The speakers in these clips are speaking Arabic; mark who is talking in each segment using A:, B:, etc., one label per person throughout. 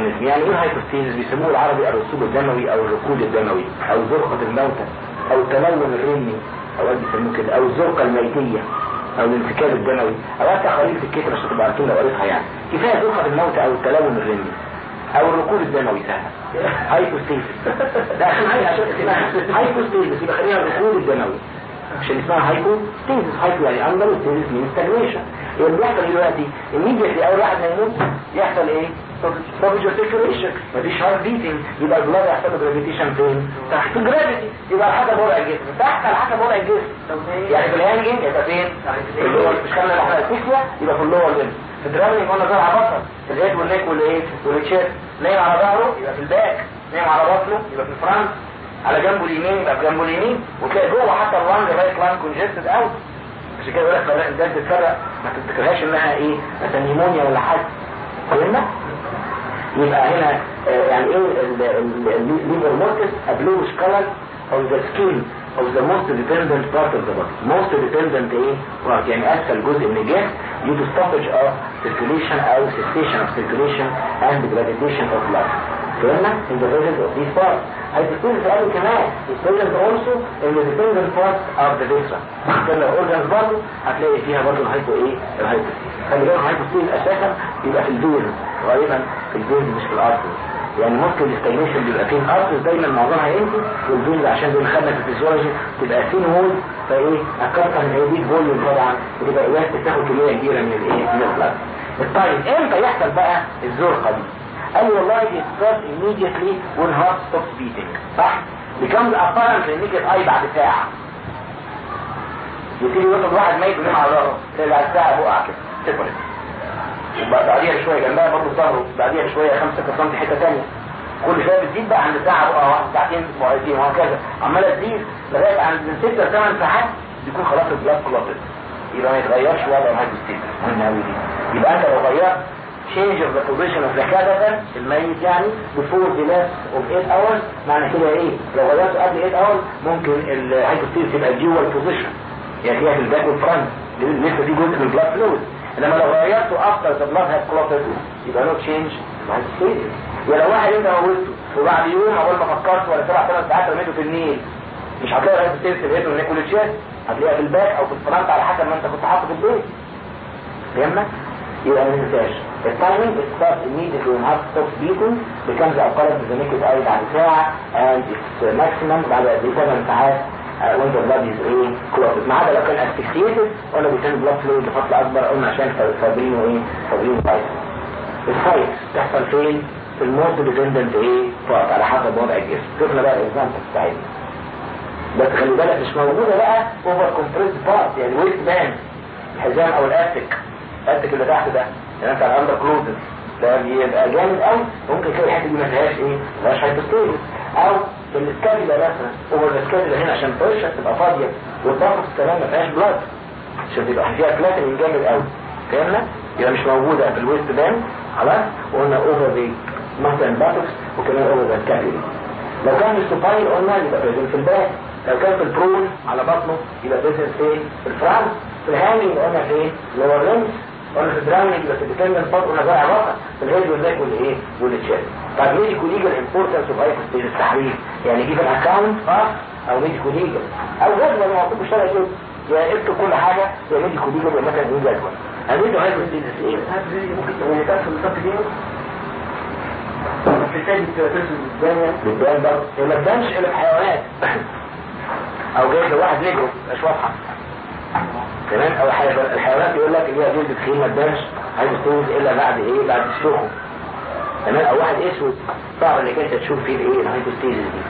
A: mechanism يعني إيه hypostasis بيسموه العربي الرسوب الدموي أو الركود الدموي أو زرقة الموتى أو التلون الرمي أو بيسموه كده أو الزرقة الميتية أو الانسكاب الدموي أو حتى قليل في الكتب عشان تبقى عارفين قريتها يعني. كفاية زرقة الموتى أو التلون الرمي أو الركود الدموي سهل hypostasis ده عشان اسمها hypostasis يبقى خليها الركود الدموي. عشان اسمها hypostasis hypo يعني under stasis من stagnation اللي بيحصل دلوقتي immediately أول واحد ما يموت يحصل إيه؟ Stoppage circulation مفيش heart beating يبقى ال blood له gravitation فين تحت ال gravity يبقى حسب وضع الجسم تحت حسب وضع الجسم يعني في يبقى فين في ال lower مش خلينا إحنا الفيسيا يبقى في ال lower limb في ال drowning قلنا ظهر على بطن في ال head وال neck والايه وال chest نايم على ظهره يبقى في ال back نايم على بطنه يبقى في ال front على جنبه اليمين يبقى في جنبه اليمين وتلاقي جوه حتى ال lung right lung congested out عشان كده يقول لك ده. تتفرق ما تفتكرهاش انها إيه مثلا pneumonia ولا حاجة فهمنا يبقى هنا آه، يعني إيه ال livor mortis a bluish color on the skin of the most dependent part of the part most dependent إيه؟ يعني اسهل جزء من الجهاز due to stoppage of circulation أو cessation of circulation and gravitation of blood. فهمنا؟ in the presence of these parts. هيتقول في قالوا كمان it's present also in the dependent parts of the vessel. كان لو organs برضه هتلاقي فيها برضه الهايبو إيه؟ الهايبو سي. خلي بالك الهايبوستيز أساسا بيبقى في الدول غالبا في الجلد مش في الأرض. يعني ممكن الاستجنيشن بيبقى فين؟ أرض دايما معظمها ينزل والجلد عشان دول في الفيزيولوجي تبقى فين وول فإيه؟ من إيه فوليوم طبعا وتبقى اياه بتاخد كمية كبيرة من الإيه؟ من البلاد الطيب إمتى يحصل بقى الزرقه دي قال لي والله it starts immediately when heart stops beating. صح؟ Becomes apparent in naked بعد ساعة. يبتدي يوصل واحد ميت وينام على ظهره تلاقي ساعة بقع كده. separate وبعديها بشوية جنبها برضه ظهره بعديها بشوية 5 سم حتة ثانية كل شوية بتزيد بقى عند ساعة بقى واحد ساعتين أسبوعين وهكذا. عمالة تزيد لغاية عند من 6 ل 8 ساعات بيكون خلاص ال blood clotted يبقى ما يتغيرش وضع ال hypostasis مهم قوي دي. يبقى أنت لو غيرت change of the position of the cadaver الميت يعني before the lapse of 8 hours معنى كده إيه؟ لو غيرته قبل 8 hours ممكن ال hypostasis تبقى dual position. يعني فيها في ال back وال front لسه في جزء من ال blood fluid انما لو غيرته after the blood has clotted يبقى no change ال hypostasis ولو واحد انت موته وبعد يوم اول ما فكرت ولا سبع ثمان ساعات رميته في النيل مش هتلاقي ال hypostasis في ال head وال chest هتلاقيها في ال back أو في ال front على حسب ما أنت كنت حاطه في البيت. فهمنا؟ يبقى ما ننساش ال timing starts immediately when heart stops beating becomes apparent in the naked بعد ساعة and its maximum بعد 8 ساعات the blood is إيه clotted ما عدا لو كان asphyxiated ولا بيتم blood fluid لفترة أكبر قلنا عشان فابرين وايه فابرين فايت. الفايت تحصل فين؟ في ال most dependent إيه؟ فقط على حسب وضع الجسم. شفنا بقى ال example بتاعتنا بس خلي بالك مش موجودة بقى over compressed part يعني waist band الحزام أو الاستك الاتك اللي تحت ده يعني انت على ال underclothes ده بيبقى جامد قوي ممكن كده الحته دي ما فيهاش إيه؟ ما فيهاش hypostasis أو في ال scapula مثلا over ال scapula هنا عشان فرشه تبقى فاضية والضغط كمان ما فيهاش blood عشان تبقى فيها بلاتين جامد قوي فهمنا؟ يبقى مش موجودة في ال waist band خلاص؟ وقلنا over the مثلا buttocks وكمان over the scapula لو كان ال supine قلنا يبقى present في ال back. لو كان في ال prone على بطنه يبقى present فين؟ في ال front في ال hanging قلنا فين؟ lower limbs قلنا في ال drowning بس ال dependent part قلنا بقى علاقة. في ال head وال neck والايه وال chest طب medico legal importance of hypostasis التحرير يعني جيب ال account آه أو medico legal أو جدول الموضوع الشرعي كده يا اكتب كل حاجة؟ يا medico legal يا مثلا إيه جدول. هنيجي hypostasis إيه؟ ممكن تقول دي في سيد الدنيا بالدنيا. برضه ما تبانش إلا الحيوانات أو جايب لواحد نجرو مش واضحة. تمام أو الحيوانات يقول لك اللي هي جلد تخين ما تبانش هايبوستيز إلا بعد إيه؟ بعد السخن تمام؟ أو واحد أسود صعب انك انت تشوف فيه الايه الهايبوستيز دي.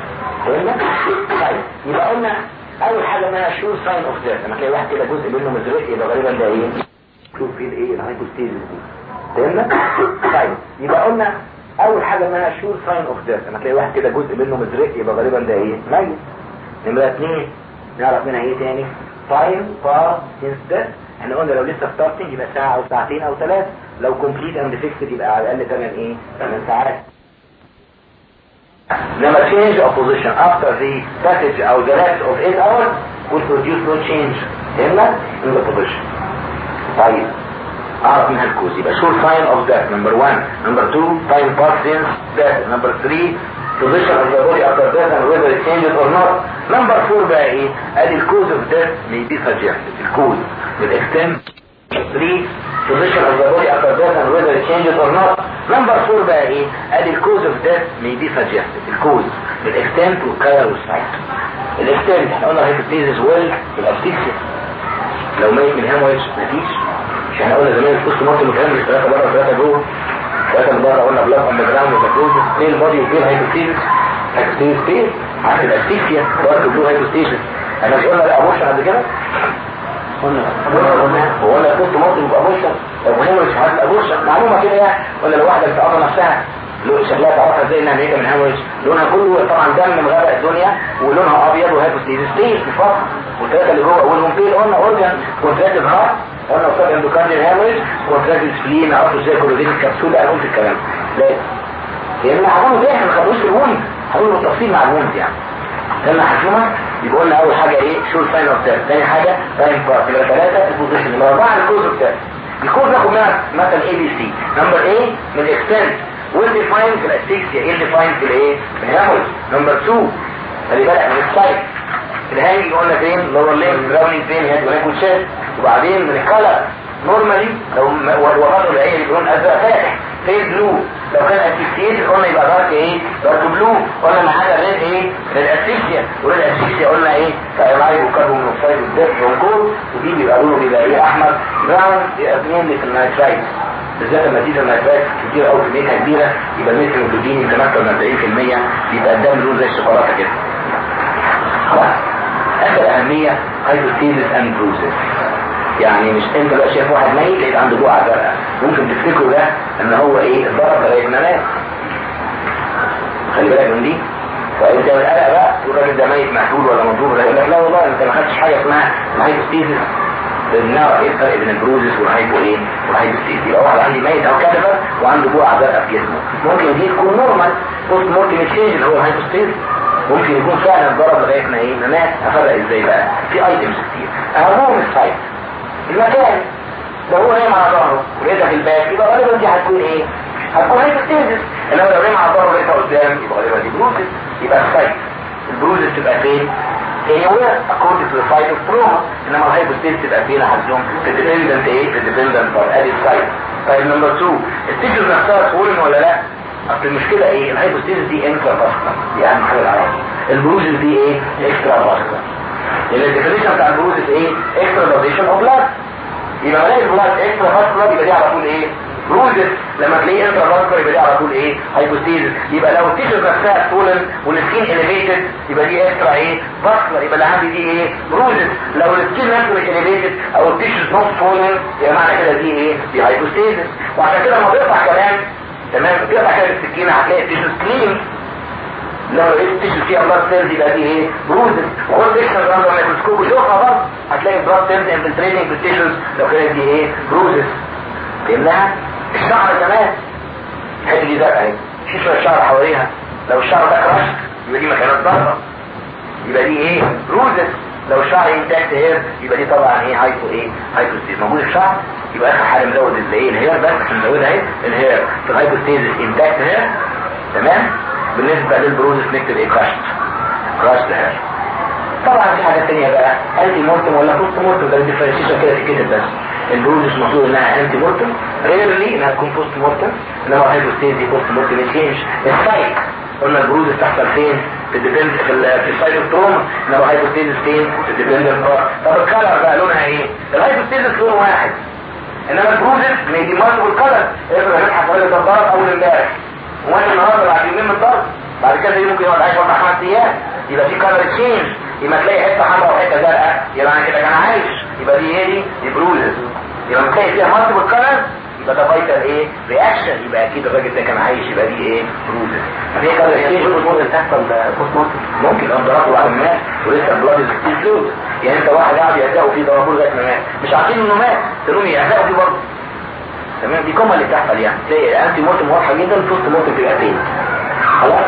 A: فهمنا طيب يبقى قلنا أول حاجة انها شو ساين اوف ذات لما تلاقي واحد كده جزء منه مزرق يبقى غالبا ده إيه؟ شوف فيه الايه الهايبوستيز دي. فهمنا طيب يبقى قلنا أول حاجة انها sure sign of death لما تلاقي واحد كده جزء منه مزرق يبقى غالبا ده إيه؟ ميت. نمرة اثنين نعرف منها إيه تاني؟ time passed since إحنا قلنا لو لسه starting يبقى ساعة أو ساعتين أو ثلاث. لو complete and fixed يبقى على الأقل 8 إيه؟ 8 ساعات. لما change of position. After the passage أو the lapse of 8 hours will produce no change. In the position. طيب. أعرف منها ال cause يبقى sure sign of death number 1 number 2 time passed since death number 3 position of the body after death and whether it changes or not number 4 بقى إيه؟ ادي ال cause of death may be suggested ال cause بال extent 3 position of the body after death and whether it changes or not number 4 بقى إيه؟ ادي ال cause of death may be suggested الكوز بالاكستنت والكاير والسايت الاكستنت إحنا قلنا هيبوتيزيس ويل بالابسيكسيا لو ميت من هيمويدز مفيش. مش إحنا قلنا زمان البوست مورتم كان ثلاثة بره وثلاثة جوه. من بره قلنا بلاك اند جراوند ومكروز اثنين البادي واثنين هيبوتيزيس هيبوتيزيس فين؟ عارف الاسيكسيا دارك بلو هيبوتيزيس إحنا مش قلنا ابورشن قبل كده؟ قلنا قلنا هو قلنا البوست مورتم يبقى ابورشن لو هيمويدز حالة ابورشن معلومة كده يعني. ولا لو واحدة بتعرف نفسها لون شكلها تعرفها إزاي إنها ميته من هيمويدز لونها كله طبعا دم مغرق الدنيا ولونها أبيض وهيبوتيزيس ستيج في فقط. والثلاثه اللي جوه اولهم فين قلنا أورجان. كونتراكتيف هارت قلنا وصل اندوكارديال هيمويدز كونتراكتيف سبلين عرفوا إزاي كلودين الكبسول أنا قلت الكلام. ده لأن هنقول إيه إحنا خدوش الوند هنقول بالتفصيل مع الوند يعني. لما حكومة يبقى لنا أول حاجة إيه؟ شو الساين أوف ثاني حاجة تايم بارت يبقى ثلاثة البوزيشن. يبقى أربعة الكوز أوف تيرت الكوز ناخد منها مثلا اي بي سي نمبر إيه من الاكستنت ويل ديفاين في الاسيكسيا إيه ديفاين في الايه في الهاموز نمبر 2 خلي بالك من السايت. الهانج قلنا فين لور ليم جراوندنج فين هيد ونيك وتشيست وبعدين الكلر نورمالي لو وراه العين بلون ازرق فاتح فين بلو لو كان اسيكسيتد قلنا يبقى دارك إيه؟ دارك بلو قلنا معانا ريد إيه؟ ريد اسيكسيا وريد اسيكسيا قلنا إيه؟ كايلايد وكاربون مونوكسيد والدف والجول ودي بيبقى لونه بيبقى إيه احمر brown يبقى في ال nitrite بالذات لما تيجي ال nitrite كتير قوي كميتها كبيرة يبقى ال methemoglobin يتمثل من 40% يبقى الدم لون زي الشوكولاتة كده. خلاص اخر اهميه hypostasis and bruises يعني مش انت بقى شايف واحد ميت لقيت عنده بقعة زرقاء ممكن تفتكروا ده إن هو إيه اتضرب لغاية ما مات. خلي بالك من دي. فانت من القلق بقى تقول الراجل ده ميت مقتول ولا مضروب يقول لك لا والله أنت ما خدتش حاجة اسمها ال hypostasis بنعرف إيه الفرق بين ال bruises وال hypo إيه؟ وال hypostasis يبقى واحد عندي ميت أو cadaver وعنده جوعه زرقاء في جسمه. ممكن دي تكون normal post mortem change اللي هو ال hypostasis ممكن يكون فعلا ضرب لغاية ما إيه؟ ما مات. أفرق إزاي بقى؟ في items كتير. أهمهم ال site. المكان لو هو نايم على ظهره في ال back يبقى غالبا دي هتكون إيه؟ هتكون hypostasis انما لو نايم على ظهره ولقيتها قدام يبقى غالبا دي bruises يبقى ال site ال bruises تبقى فين؟ anywhere according to the site of trauma انما ال hypostasis تبقى فين حظهم في dependent إيه؟ في dependent part ادي ال site طيب number 2 ال tissues نفسها swollen ولا لا؟ اصل المشكلة إيه؟ ال hypostasis دي intravascular دي اهم حاجة العلاج ال bruises دي إيه؟ extravascular لأن ال definition بتاع ال bruises إيه؟ extravasation of blood يبقى الاقي ال blood extravascular يبقى دي على طول إيه؟ bruises لما تلاقيه intravascular يبقى دي على طول إيه؟ hypostasis يبقى لو ال tissues نفسها swollen وال skin elevated يبقى دي extra إيه؟ vascular يبقى اللي عندي دي إيه؟ bruises لو ال skin نفسه مش elevated أو ال tissues not swollen يبقى معنى كده دي إيه؟ دي hypostasis وعشان كده لما بيقطع كمان تمام بيقطع كده السكينة هتلاقي ال tissues clean لو لقيت tissue فيها blood cells يبقى دي إيه؟ bruises وخد section under microscope وشوفها برضه هتلاقي blood cells infiltrating في ال tissues لو كانت دي إيه؟ bruises فهمناها؟ الشعر كمان. الحته دي زرقاء اهي في شوية شعر حواليها. لو الشعر ده crushed يبقى دي مكانات ضربه يبقى دي إيه؟ bruises لو الشعر intact hair يبقى دي طبعا إيه؟ hypo إيه؟ hypostasis موجود الشعر يبقى آخر حاجة مزود الايه ال hair بس نزودها اهي ال hair. في ال hypostasis intact hair تمام؟ بالنسبة لل bruises نكتب إيه crushed crushed hair طبعا في حاجات تانية بقى. ante mortem ولا post mortem ده ال differentiation كده تتكتب بس. ال bruises المفروض إنها ante mortem rarely إنها تكون post mortem إنما ال hypostasis دي post mortem change ال site قلنا ال bruises تحصل فين؟ في ال dependent في, ال- في ال site of trauma انما ال hypostasis فين؟ part طب ال color بقى لونها إيه؟ ال hypostasis لون واحد. إنما ال bruises ما دي multiple color افرض هنضحك حوالي الضرب أول امبارح. وأنا النهارده بعد يومين من الضرب بعد كده يمكن يقعد عايش أربع خمس أيام يبقى في color change يبقى تلاقي حتة حمراء وحته زرقاء يبقى أنا كده كان عايش يبقى دي إيه دي دي يبقى تلاقي فيها multiple color يبقى ده vital إيه reaction يبقى أكيد الراجل ده كان عايش يبقى دي إيه bruises في color change ممكن تحصل post mortem ممكن بعد ما مات ولسه ال blood يعني انت واحد قاعد يهزقه فيه ضربوه لغايه ما مات مش عارفين انه مات تقولوا يهزقوا فيه برضه تمام؟ دي كومة اللي بتحصل يعني. تلاقي ante mortem واضحة جدا post mortem تبقى فين؟ خلاص.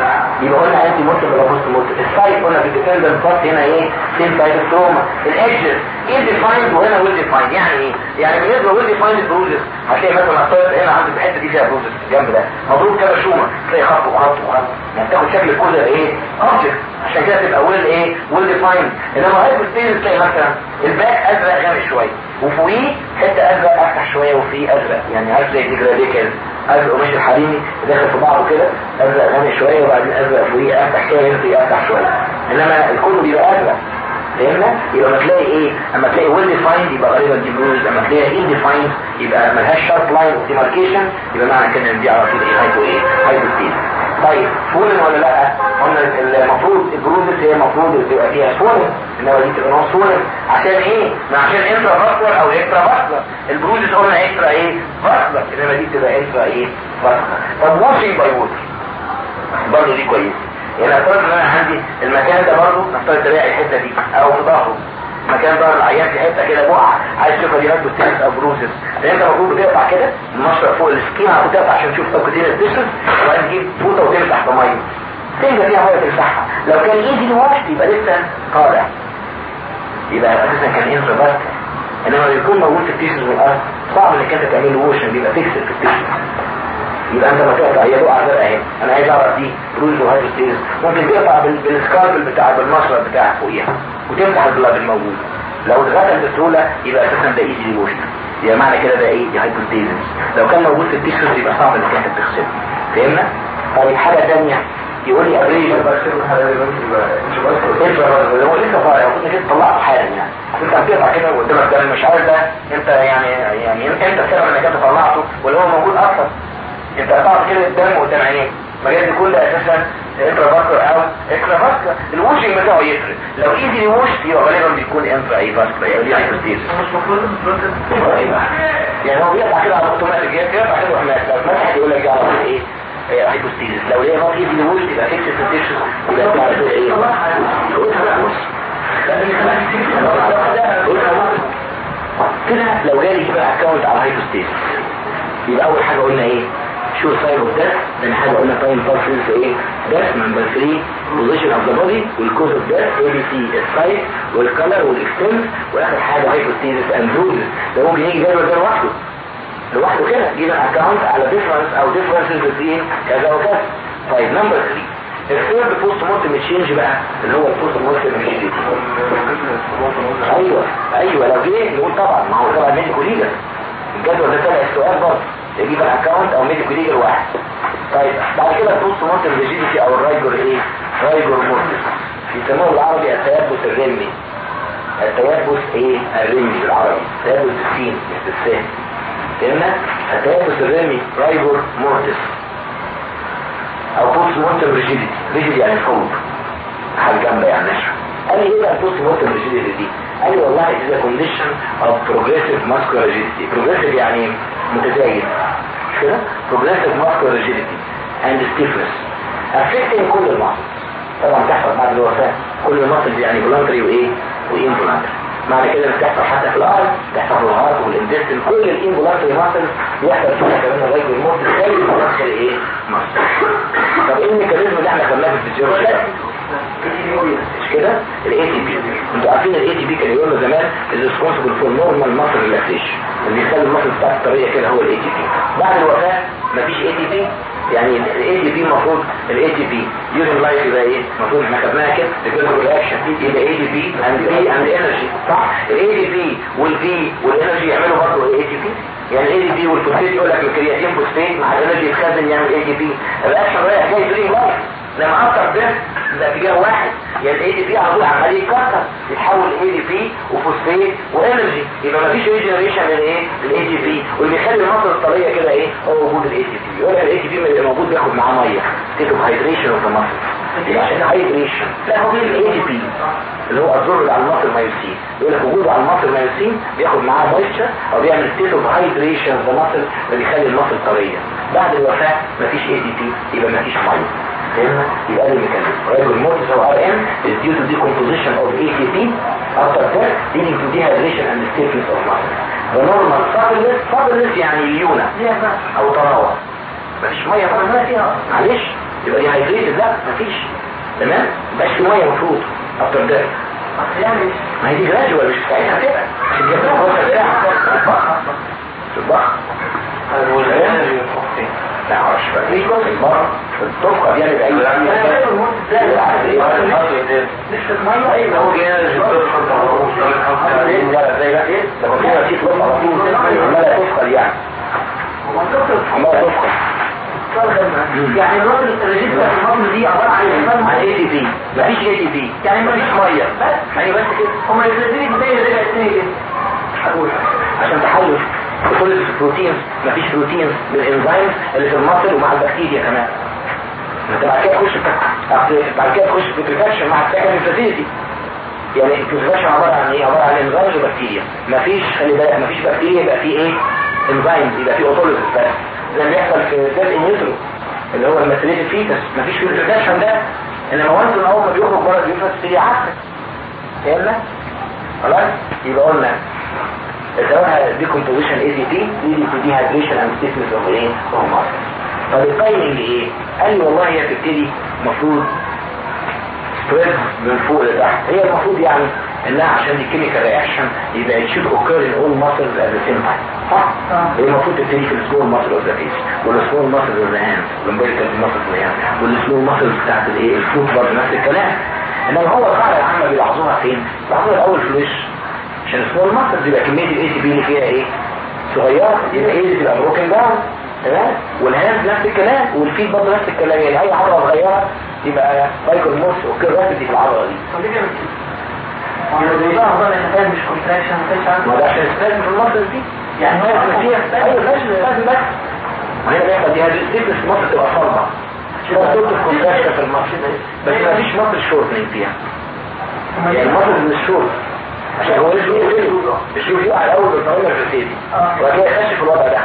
A: يبقى قلنا ante mortem ولا post mortem ال site قلنا في ال dependent part هنا إيه؟ in site of trauma ال edges ill defined وهنا well defined يعني إيه؟ يعني بالنسبة well defined ال bruises هتلاقي مثلا الطيب هنا عند الحته دي فيها bruises الجنب ده. مضروب كده شومة. تلاقي خط وخط وخط. يعني تاخد شكل ال causative إيه؟ object عشان كده تبقى well إيه؟ well defined إنما hypostasis تلاقي مثلا ال back أزرق غامق شوية. وفوقيه حتة أزرق أفتح شوية وفيه أزرق. يعني عارف زي dégradé كده أزرق قماش الحريمي داخل في بعضه كده. أزرق غامق شوية وبعدين أزرق فوقيه أفتح كده ينزل أفتح شوية. إنما الكل بيبقى أزرق. فهمنا يبقى تلاقي إيه؟ أما تلاقي well defined يبقى غالبا دي bruises أما تلاقي ill defined يبقى ملهاش sharp line of demarcation يبقى معنى كده إن دي على طول إيه؟ hypo إيه؟ hypostasis طيب swollen ولا لأ؟ قلنا المفروض ال bruises هي المفروض تبقى فيها swollen إنما دي تبقى non swollen عشان إيه؟ ما عشان intravascular أو extravascular ال bruises قلنا extra إيه؟ vascular إنما دي تبقى extra إيه؟ vascular طب washing by water برضه دي كويسة. يعني افترض ان أنا عندي المكان ده برضه نفترض تلاقي الحتة دي أو في ظهره. مكان ظهر العيان في حتة كده بقعه عايز تشوفها دي hypostasis أو bruises لأن انت المفروض بتقطع كده بالمشرط فوق ال skin هتقطع عشان تشوف subcutaneous tissues وبعدين تجيب فوطة وتمسح بميه تنجا فيها مية تمسحها لو كان easy wash يبقى لسه طالع. يبقى أساسا كان intra إنما بيكون موجود في ال tissues والأرض صعب إنك أنت تعمل له washing بيبقى fixed في ال tissues يبقى انت ما تقطع هي بقعه زرقاء اهي أنا عايز أعرف دي bruise و hypostasis ممكن تقطع بال scalpel بتاع بالمشرط بتاعك فوقيها؟ وتمسح ال blood الموجود لو اتغسل بسهوله يبقى أساسا ده ايزي ديموشن يبقى معنى كده ده إيه؟ دي hypostasis لو كان موجود في ال tissues يبقى صعب إنك أنت تغسله فهمنا؟ طيب حاجة ثانية يقول لي ابريج هو لسه طالع المفروض انك انت طلعته حالا يعني. انت هتقطع كده قدامك ده مش عارف ده أنت يعني يعني أنت السبب إنك أنت طلعته ولا هو موجود أكتر انت قطعت كده الدم قدام عينيك مجال يكون ده أساسا intravascular أو extravascular ال washing بتاعه يفرق. لو easy wash يبقى غالبا بيكون intra إيه vascular يعني hypostasis مش المفروض يعني هو بيقطع كده على اوتوماتيك بيقطع كده وإحنا مسح يقول لك على طول إيه؟ hypostasis لو هي ما ايزي ووش تبقى fixed in tissue يبقى إيه كده لو جالي كده account على hypostasis يبقى أول حاجة قلنا إيه؟ sure sign of death ثاني حاجة قلنا time passed since إيه؟ death number 3 position of the body وال cause of death A B C ال size وال color وال extent وآخر حاجة hypostasis and bruises ده ممكن يجي جدول ده لوحده. لوحده كده جيب account على difference أو differences بين كذا وكذا. طيب number 3 ال third postmortem change بقى اللي هو ال postmortem أيوه أيوه لو جه نقول طبعا ما هو طبعا medicolegal الجدول ده طلع السؤال برضه. يجيب ال account أو medicolegal واحد طيب بعد كده ال postmortem rigidity أو ال rigor إيه؟ rigor mortis بيسموه بالعربي التيبس الرمي التيبس إيه؟ الرمي بالعربي. تيبس السين مش بالسين فهمنا؟ التيبس الرمي rigor mortis أو postmortem rigidity rigidity يعني فوق. حاجة جنبه يعني. نشر قال لي إيه بقى ال postmortem rigidity دي قال لي والله a condition of progressive muscular rigidity progressive يعني متزايد مش كده؟ progressive muscular rigidity and stiffness. Affecting كل ال muscle. طبعا تحصل بعد الوفاة كل ال muscle يعني voluntary وايه و involuntary معنى كده ان تحصل حتى في الأرض تحصل في ال heart وال intestine كل ال involuntary muscle يحصل فيها كمان ال rigor mortis زي ال muscle إيه؟ muscle طب إيه ال mechanism اللي إحنا خدناه في الفيزيولوجي ده؟ كده ال ATP أنتوا عارفين ال ATP كان يقول له زمان ال responsible for normal muscle relaxation اللي يخلي ال muscle بتاعت الطريه كده هو ال ATP بعد الوفاه مفيش ATP يعني ال ATP المفروض ال ATP during life يبقى إيه المفروض إحنا خدناها كده reversible reaction يبقى ADP and P and energy صح ال ADP وال P وال energy يعملوا برضه ال ATP يعني ال ATP وال phosphate يقول لك ال creatine phosphate مع ال energy يتخزن يعمل ATP ال reaction رايح جاي during life لما after death ده اتجاه واحد. يعني ال ATP على طول عمال يتكسر يتحول ADP و phosphate و energy. يبقى مفيش regeneration للايه لل ATP واللي بيخلي ال muscle الطرية كده إيه؟ هو وجود ال ATP يقول ال ATP اللي موجود بياخد معاه مية. of hydration of the muscle عشان hydration لا هو ال ATP اللي هو اللي على ال muscle myosin يقول لك وجوده على ال muscle myosin بياخد معاه moisture أو بيعمل state of hydration the muscle اللي بيخلي ال muscle طرية. بعد الوفاة مفيش ATP يبقى مفيش مية. فهمنا يبقى ده ال mechanism rigor mortis أو RM is due to decomposition of ATP after death leading to dehydration and stiffness of muscle the normal suppleness suppleness يعني ليونة أو طراوة. مفيش مية طبعا فيها. معلش يبقى dehydrated لا مفيش. تمام؟ مبقاش مية المفروض after death ما هي دي gradual مش بتاعتها كده. عشان كده فرصه ساعه تطبخ دي يعني بأي لسه إيه زي إيه على يعني
B: يعني الراجل الريجستر في المصر دي عبارة عن
A: عن اي تي بي مفيش اي تي بي
B: يعني مفيش
A: ميه
B: بس
A: يعني بس كده
B: هما الاثنين إزاي رجع تاني كده
A: هقول عشان تحلل كل ال proteins مفيش proteins بال enzymes اللي في ال muscle ومع البكتيريا كمان. انت بعد كده تخش في- بعد كده تخش في putrefaction مع ال secondary flaccidity يعني ال putrefaction عبارة عن إيه؟ عبارة عن enzymes وبكتيريا. مفيش خلي بالك مفيش بكتيريا يبقى فيه إيه؟ enzymes يبقى فيه autolysis بس. زي اللي بيحصل في still in utero اللي هو ال macerated fetus مفيش فيه ال putrefaction ده. إنما once ان اول ما بيخرج بره ال uterus تيجي عكس فهمنا؟ خلاص؟ يبقى قلنا سواء decomposition ATP leading to dehydration and stiffness of إيه of muscle. طب ال timing إيه؟ قال لي والله هي بتبتدي المفروض spread من فوق لتحت. هي المفروض يعني إنها عشان دي chemical reaction يبقى should occur in all muscles at the same time. صح؟ هي المفروض تبتدي في السمول muscle of the face والسمول muscle of the hand وال lumbrical muscle of the hand والسمول muscles بتاعت الايه ال foot برضه نفس الكلام. إنما هو القاعده العامه بيلاحظوها فين؟ بيلاحظوها الأول في الوش. عشان ال small muscle يبقى كمية ال ATP اللي فيها إيه صغيرة يبقى إيه تبقى broken down تمام وال hand نفس الكلام وال feet برضه نفس الكلام يعني اي عضلة صغيرة يبقى بايكل موس وكيراتيتي في العضلة دي
B: كده يعني مش
A: ما ده عشان في ال muscle دي
B: يعني هو فيها
A: أيوه ماشي ال spasm بس ما هي دي هت stiff في ال muscle تبقى صلبة شبه صوت الكونتراكشن في الماسل بس ما فيش ماسل شورتنج فيها يعني الماسل من الشورت عشان هو يشوف يقع الأول بالطريقة الفسيدي وبعد كده يكتشف الوضع ده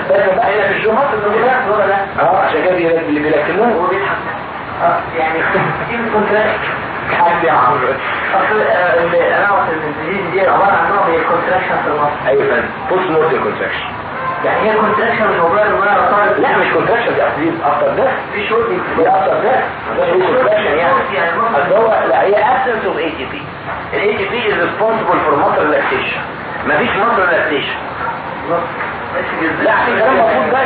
A: السبب بقى هنا في مصر اللي بيلاقي الوضع ده آه عشان كده اللي بيلاكموه
B: هو بيضحك آه يعني الكونتراكشن
A: حد يا عمرو
B: اصل أنا ان الديزيز دي عبارة عن نوع من الكونتراكشن في المصر
A: أيوه فندم بوست مورتال كونتراكشن
B: يعني هي ال contraction مش مجرد إن أنا طالب
A: لا مش contraction دي اصل after ده
B: في shortening
A: دي after ده هو contraction يعني. أصل هو لا هي absence of ATP ال ATP is responsible for muscle relaxation. مفيش muscle relaxation. لا في كلام المفروض بقى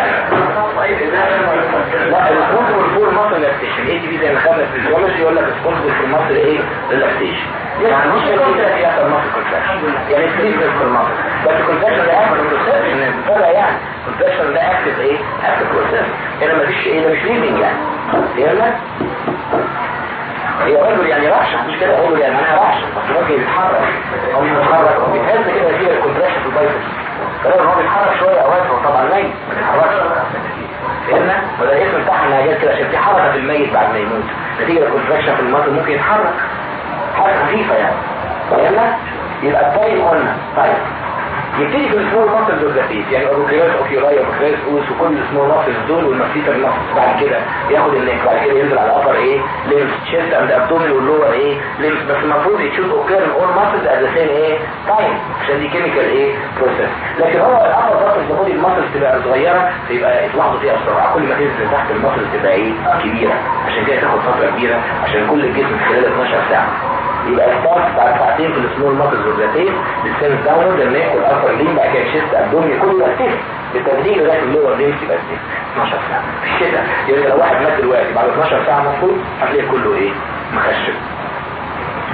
A: لا ال responsible for muscle relaxation ATP زي ما خدنا في الفيزيولوجي يقول لك responsible for muscle إيه؟ relaxation يعني مش كده بيحصل muscle contraction يعني stiffness في ال muscle بس ال contraction ده active process طلع يعني ال contraction ده active إيه active process هنا مفيش إيه ده مش living يعني فهمنا هي رجل يعني رعشة مش كده رجل يعني معناها رعشة ممكن يتحرك أو يتحرك أو يتهز كده فيها ال contraction في ال biceps كمان هو بيتحرك شوية اوقات هو طبعا ميت ما بيتحركش فهمنا وده الاسم بتاعها انها جت كده عشان في حركة في الميت بعد ما يموت نتيجة ال contraction في ال muscle ممكن يتحرك. حركة خفيفة يعني. فهمنا يبقى ال time قلنا طيب يبتدي في السمول ماسلز والزفيف يعني اروكرياس اوكيولاي اوكرياس اوس وكل ال small muscles دول وال masseter muscles بعد كده ياخد ال neck بعد كده ينزل على ال upper إيه limbs chest and abdomen وال lower إيه limbs بس المفروض يتشوف occur all muscles at the same إيه time عشان دي chemical إيه process لكن هو ال upper muscles المفروض ال muscles تبقى صغيرة فيبقى يتلاحظوا فيها بسرعة. كل ما تنزل تحت ال muscles تبقى إيه؟ كبيرة. عشان كده تاخد فترة كبيرة عشان كل الجسم خلال 12 ساعة. يبقى start بعد ساعتين في السمول ماسلز والذاتين السنس داونورد النيك والابر لين بعد كده ال chest abdomen كله يبقى stiff بالتدريج لغاية ال lower limb يبقى stiff 12 ساعة. في الشتاء يعني لو واحد مات دلوقتي بعد 12 ساعة المفروض هتلاقي كله إيه؟ مخشب.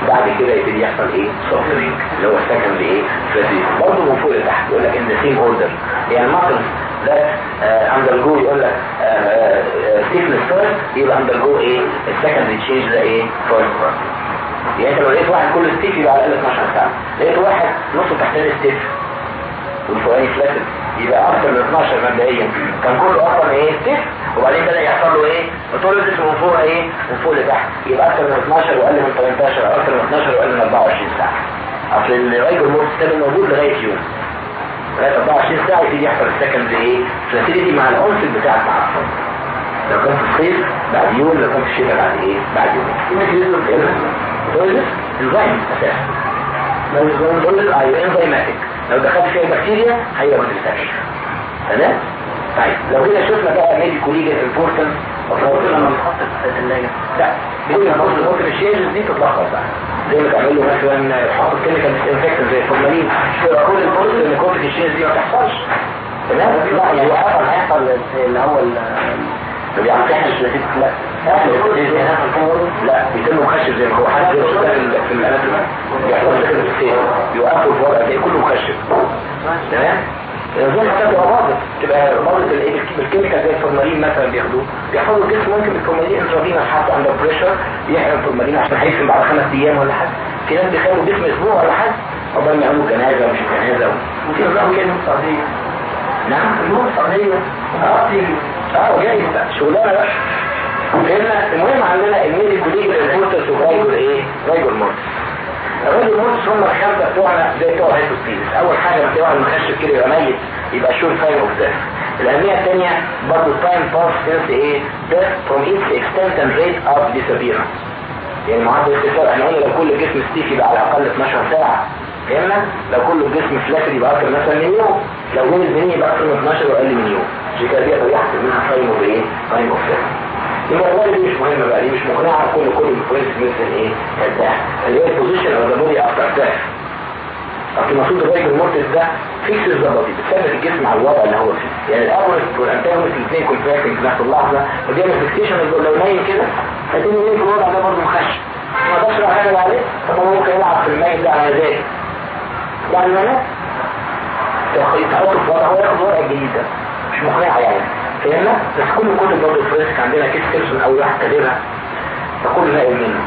A: بعد كده يبتدي يحصل إيه؟ softening اللي هو ال secondary إيه؟ flaccidity برضه من فوق لتحت يقول لك in same order يعني ال muscles ده undergo يقول لك stiffness first يبقى undergo إيه؟ ال second change ده إيه؟ first يعني انت لو لقيت واحد كله stiff يبقى على الاقل 12 ساعه لقيت واحد نصه تحتاني stiff والفوقاني flaccid يبقى أكتر من 12 مبدئيا. كان كله أصلا إيه stiff وبعدين بدأ يحصل له إيه؟ طول الجسم من فوق إيه؟ من فوق لتحت. يبقى أكتر من 12 وأقل من 18 أكتر من 12 وأقل من 24 ساعة. اصل ال rigor mortis stable موجود لغاية يوم. لغاية 24 ساعة يبتدي يحصل ال secondary إيه؟ flaccidity مع العنصر بتاع التعفن لو كان في الصيف بعد يوم لو كان في الشتاء بعد إيه؟ بعد يوم. انزيم أساسا لو تولد أيوه enzymatic لو دخلت فيها بكتيريا هيبقى ما تنساش تمام؟ طيب لو كده شفنا بقى medico-legal importance
B: كل ما بتحط في الثلاجة
A: لا ما نقص ممكن الشيلز دي تتلخص بقى زي ما تعمل له مثلا يحط كيميكال زي الفورمالين كل الفرص ان كوفيد الشيلز دي ما تحصلش تمام.
B: لا يعني أصلا هيحصل اللي هو
A: ما بيعملش نتيجة لا لا بيتم مخشب زي ما هو حد في الاناتومي بيحصل داخل السيل يوقفوا الوضع تلاقي كله مخشب تمام النظام حتى تبقى باظت تبقى باظت الايه بالكيميكال زي الفورمالين مثلا بياخدوه بيحفظوا الجسم ممكن بالفورمالين انترافينا حتى اندر بريشر يحرم الفورمالين عشان هيكسب بعد خمس أيام ولا حاجة في ناس بيخلوا الجسم أسبوع ولا حاجة عقبال ما يعملوا جنازة ومش جنازة.
B: وفي نظام كده السعودية
A: نعم
B: النور السعودية
A: آه آه جاي شغلانة بقى. فهمنا المهم عندنا الميدي كوليج الامبورتنس ورايجل إيه؟ رايجل مورتس الراجل مورتس هم الخمسه بتوعنا زي بتوع هيبوستيزس أول حاجة لما تلاقي واحد كده يبقى ميت يبقى sure sign of death الأهمية الثانية برضه time passed since إيه؟ from its extent and rate of disappearance. يعني معدل اختفاء إحنا قلنا لو كل جسم stiff يبقى على الأقل 12 ساعة. فهمنا لو كل الجسم flaccid يبقى أكتر مثلا من يوم لو جسم البنين يبقى أكتر من 12 وأقل من يوم. دي يحسب منها time of إيه time of يبقى الوالد دي مش مهمة بقى دي مش مقنعة. كل كل الفويس مثل إيه؟ ارتاح اللي هي ال position of the body after death أصل المفروض الراجل المرتد ده فيكس الزبطي بتثبت الجسم على الوضع اللي هو فيه. يعني الأول والانتاجونست الاثنين كونتراكتنج في نفس اللحظه ودي فيكسيشن لو نايم كده في الوضع ده برضه مخش. ما أقدرش اعمل عليه. طب هو ممكن يلعب في الميت ده على ذلك. يعني ما مات يتحط في وضع هو ياخد وضع جديد. ده مش مقنعة يعني. فهمنا؟ بس كل كتب برضه الفريسك عندنا كيس كيرسون أول واحد كاتبها فكل ناقل منه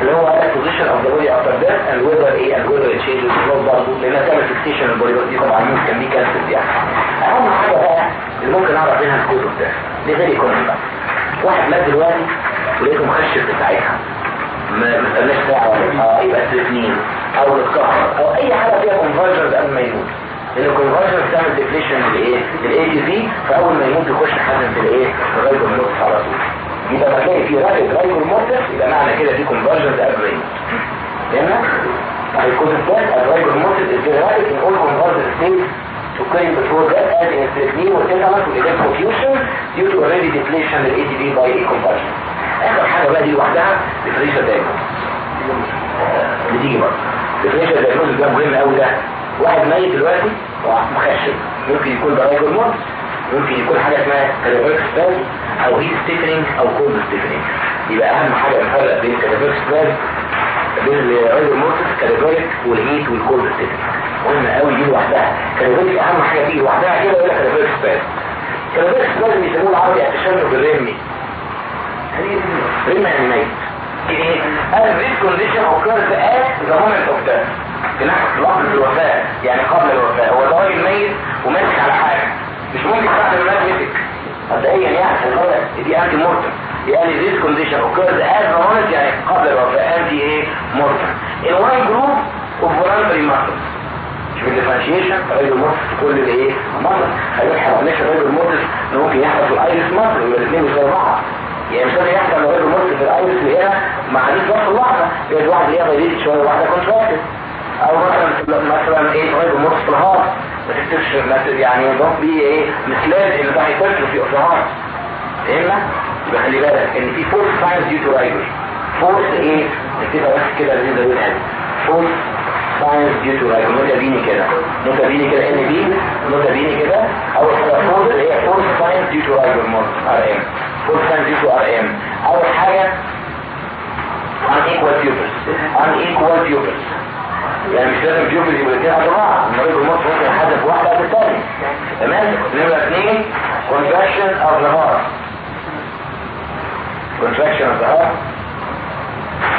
A: اللي هو قال of the body after death and whether إيه it changes not برضه. لانها تعمل fixation ال body دي طبعا ممكن دي cancel يعني أهم حاجة بقى اللي ممكن أعرف منها الكتب ده. دي غير common بقى. واحد مات دلوقتي ولقيته مخشب في ما ما استناش ساعه ولا آه يبقى اثنين أو اتكهرب أو أي حاجة فيها convulsions قبل ما يموت. لأن ال convulsion بتعمل depletion للإيه؟ لل ATP. فأول ما يموت يخش حزن في الإيه؟ في ال rigor mortis على طول. يبقى ما تلاقي في rigor mortis يبقى معنى كده في convulsion قبل ما يموت. فهمنا؟ هيكون الثالث ال rigor mortis is derived in all convulsive states occurring before death as in strychnine و tetanus وال electrocution due to already depletion ATP by convulsion اخر حاجة بقى دي لوحدها differential diagnosis بتيجي برضه differential diagnosis ده مهم قوي ده. واحد ميت دلوقتي مخشب ممكن يكون ده موت ممكن يكون حاجة اسمها cadaveric spasm أو heat stiffening أو cold stiffening. يبقى أهم حاجة نفرق بين cadaveric spasm بين mortis cadaveric وال heat وال cold stiffening. مهم قوي دي لوحدها. cadaveric أهم حاجة تيجي لوحدها كده ولا cadaveric spasm cadaveric spasm بيسموه العربي التشنج الرمي. رمي يعني ميت And this condition occurs at the moment of death في لحظة الوفاة يعني قبل الوفاة هو ده ميت وماسك على حاجة مش ممكن مات مسك مبدئيا يعني الغلط دي ante mortem يعني this condition occurs at the moment يعني قبل الوفاة ante إيه mortem in one group of voluntary muscles شوف ال differentiation rigor mortis كل الايه muscles ما قلناش rigor mortis ممكن يحصل في ال iris muscles يبقى الاثنين زي بعض يعني مش يحصل rigor mortis في ال iris لقيها مع دي في نفس اللحظه يعني واحد لقيها غيرت شوية وواحده contracted أو مثلا مثلا إيه rigor mortis في ال heart ما تكتبش يعني don't be إيه misled ان ده hypertrophy في ال heart فهمنا؟ يبقى خلي بالك إن في false signs due to rigor false إيه؟ نكتبها بس كده زي ده هذه false signs due to rigor nota bene كده. nota bene كده. NB nota bene كده. أول حاجة false اللي هي false signs due to rigor mortis RM to RM اول حاجة unequal pupils unequal pupils يعني مش لازم pupil يبقى الاثنين قد بعض المريض الموت ممكن يحدث واحدة قبل الثانية تمام نمره اثنين contraction of the heart contraction of the heart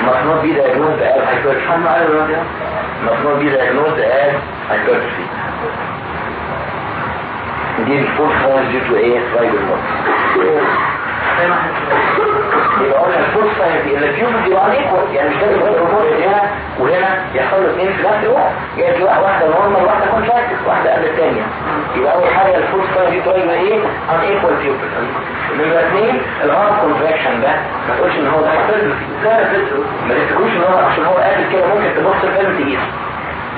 A: must not be diagnosed as hypertrophy must not be diagnosed as hypertrophy دي ال false signs due to إيه rigor mortis يبقى قلنا ساينس ان البيوبل دي ايكوال يعني مش لازم غير الريموت هنا وهنا يحصل اثنين في نفس الوقت في واحدة نورمال واحدة كونتراكتد واحدة قبل الثانية يبقى اول حاجة ساينس دي تقول إيه ان ايكوال بيوبل نمرة اثنين الهارت كونتراكشن ده ما تقولش ان هو ده. لا ما تفتكروش ان هو عشان هو قابل كده ممكن تبص الفيلم تقيس